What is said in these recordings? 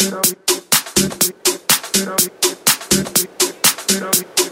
Thank you.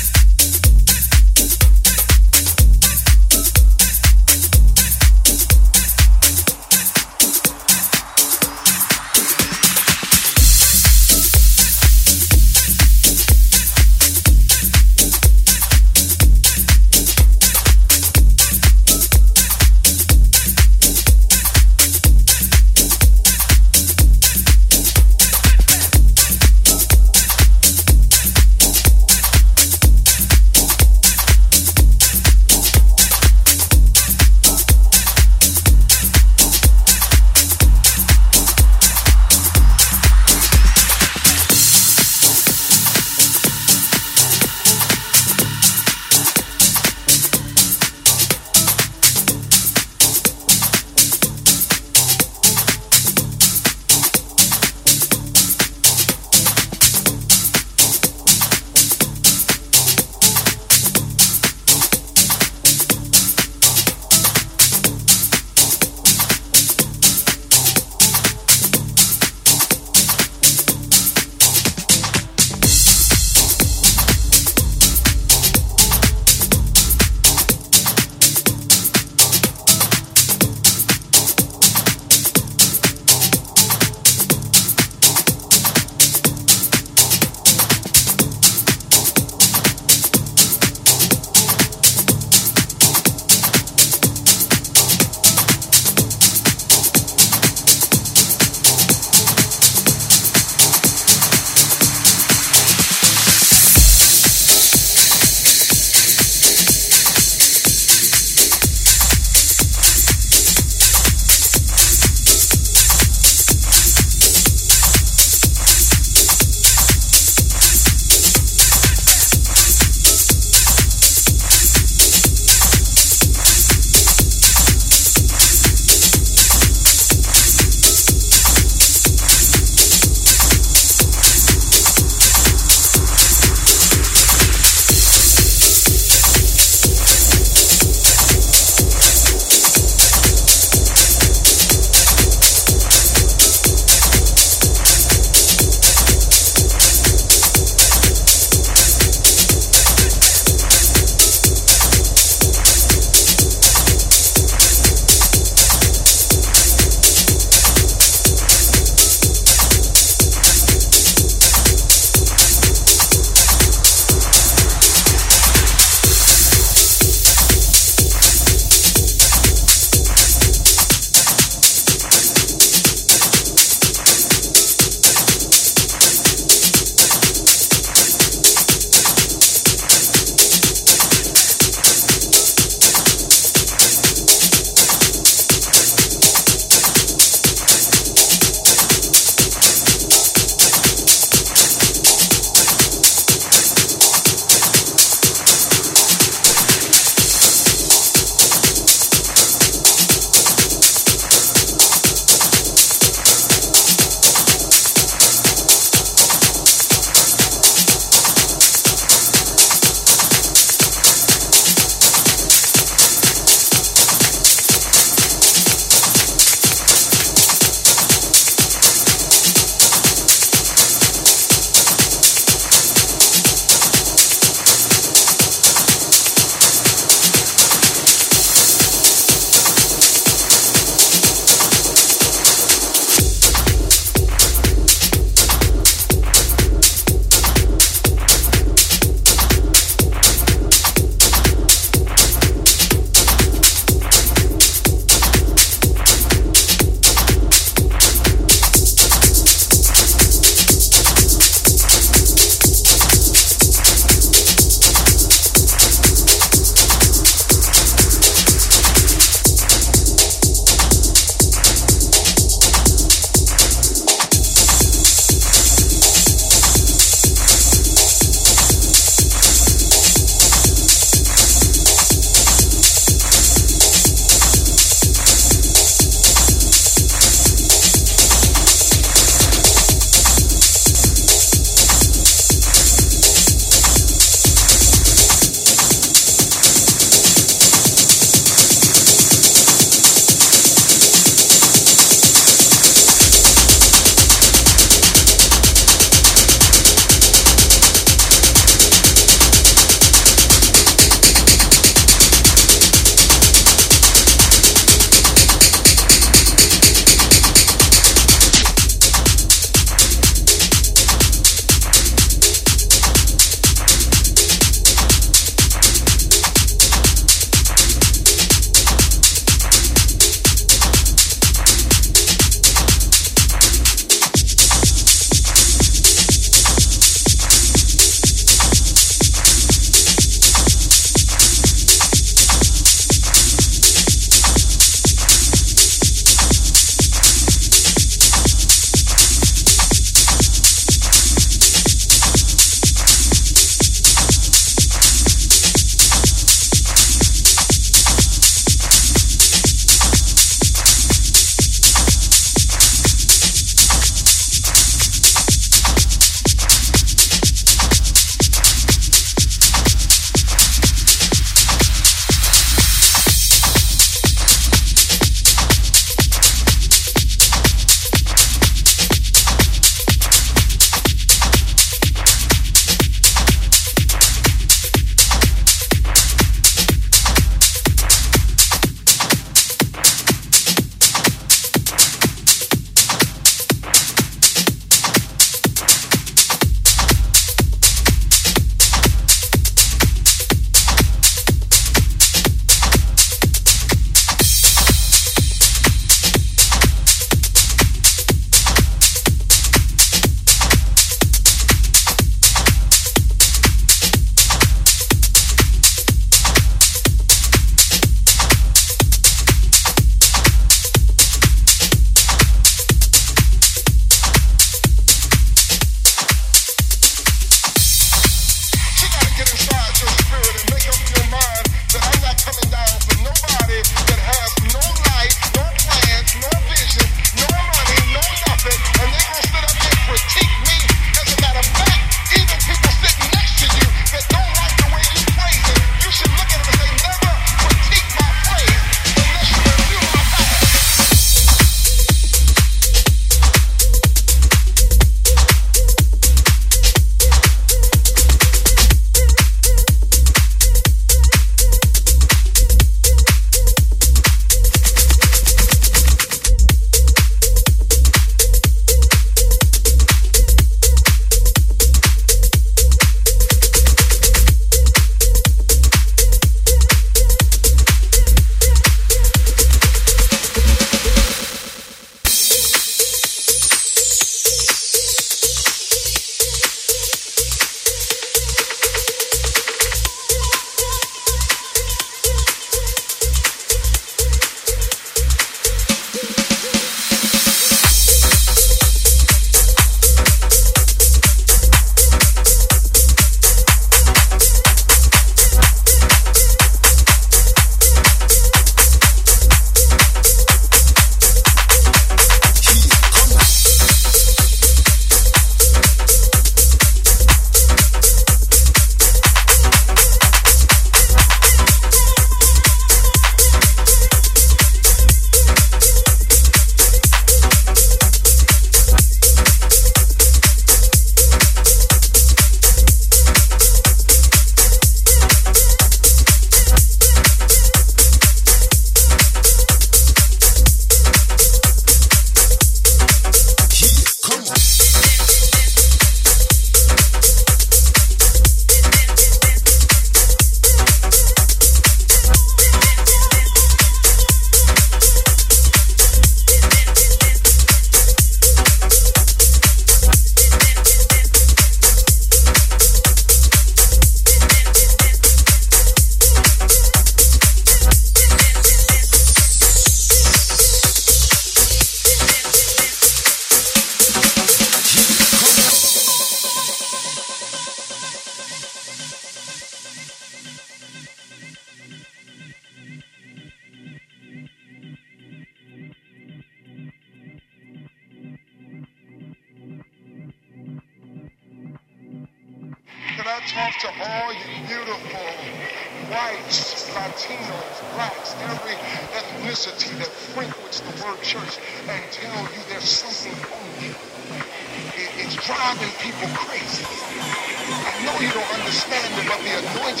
It'll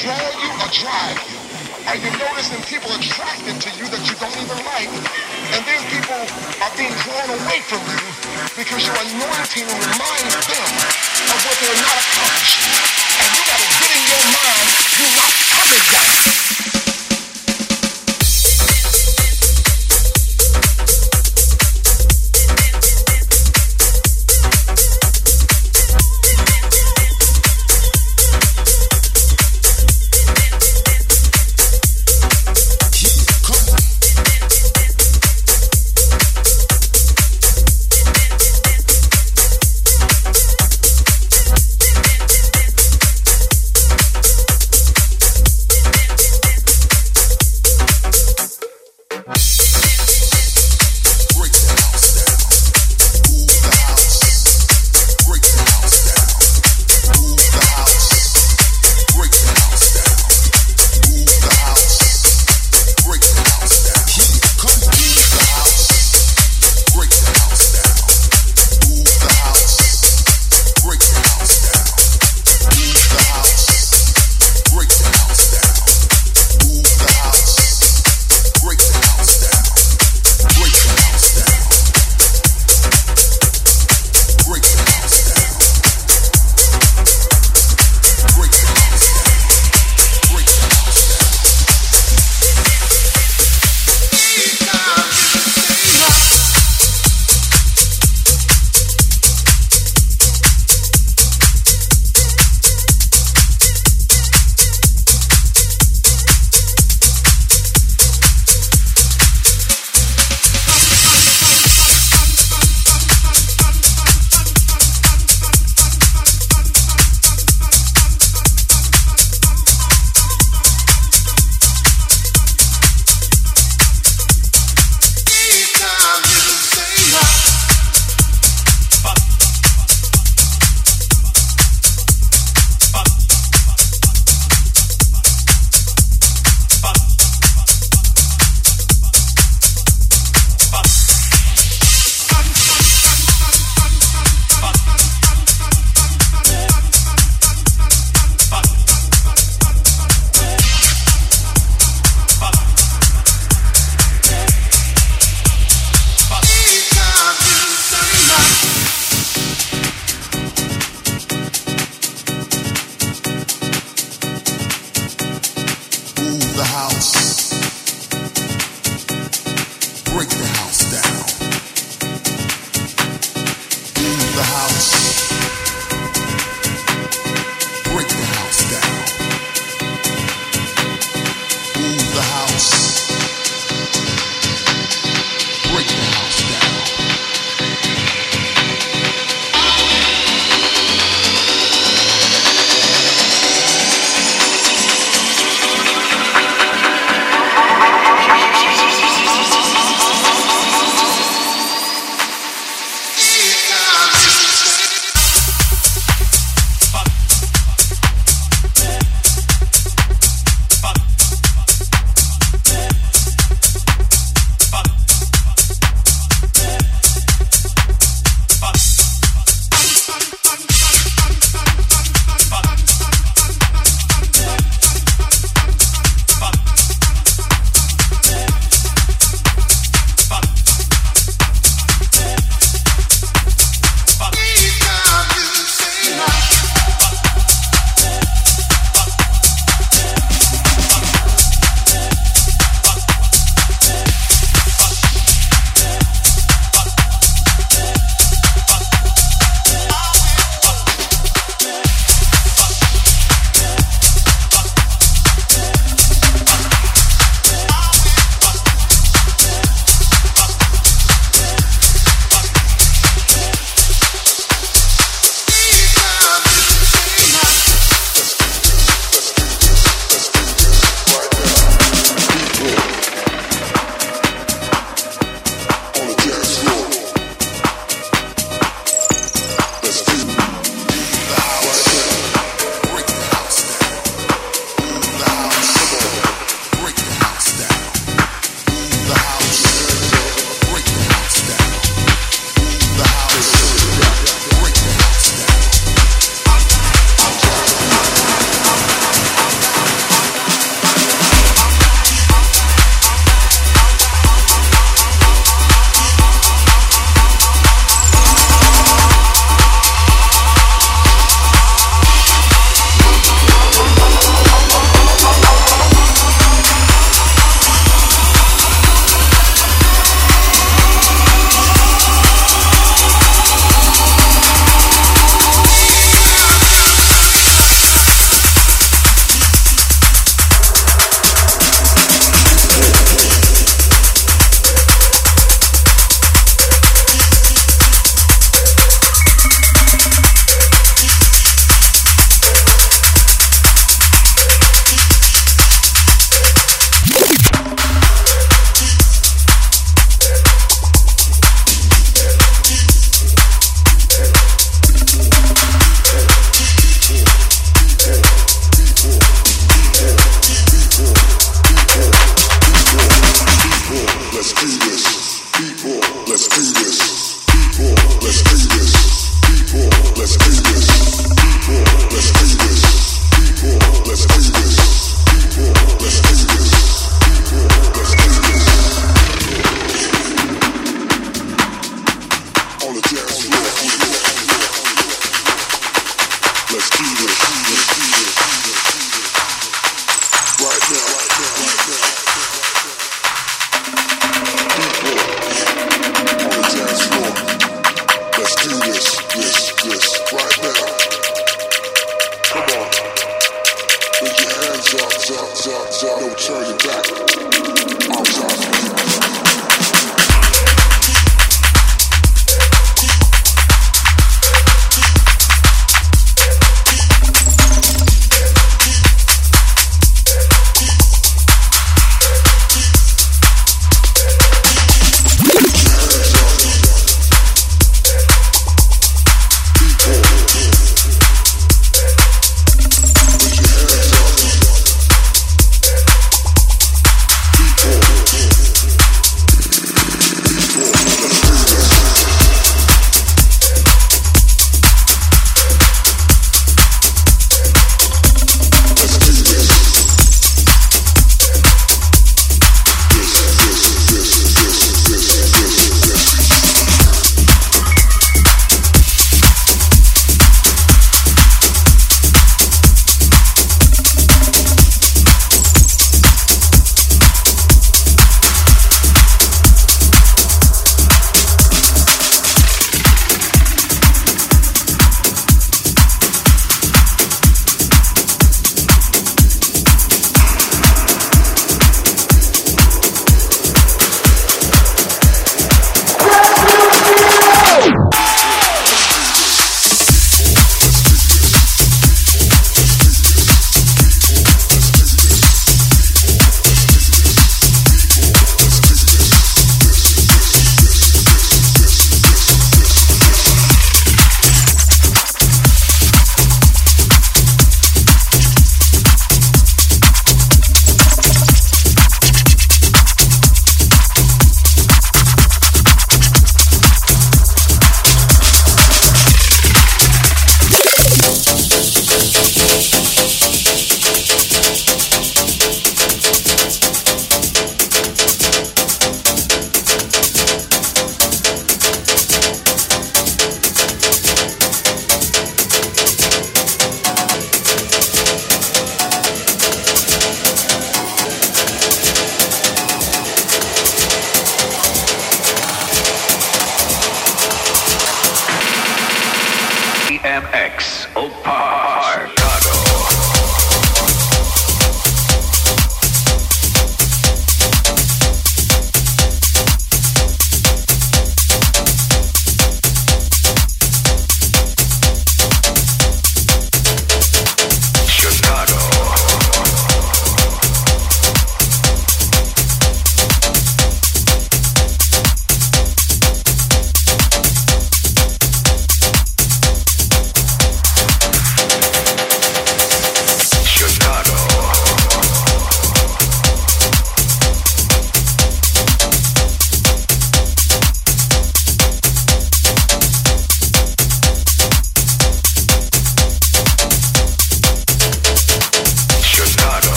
draw you or drive you. Are you noticing people attracted to you that you don't even like? And then people are being drawn away from you because your anointing reminds them of what they're not accomplishing. And you gotta get in your mind, you're not coming down.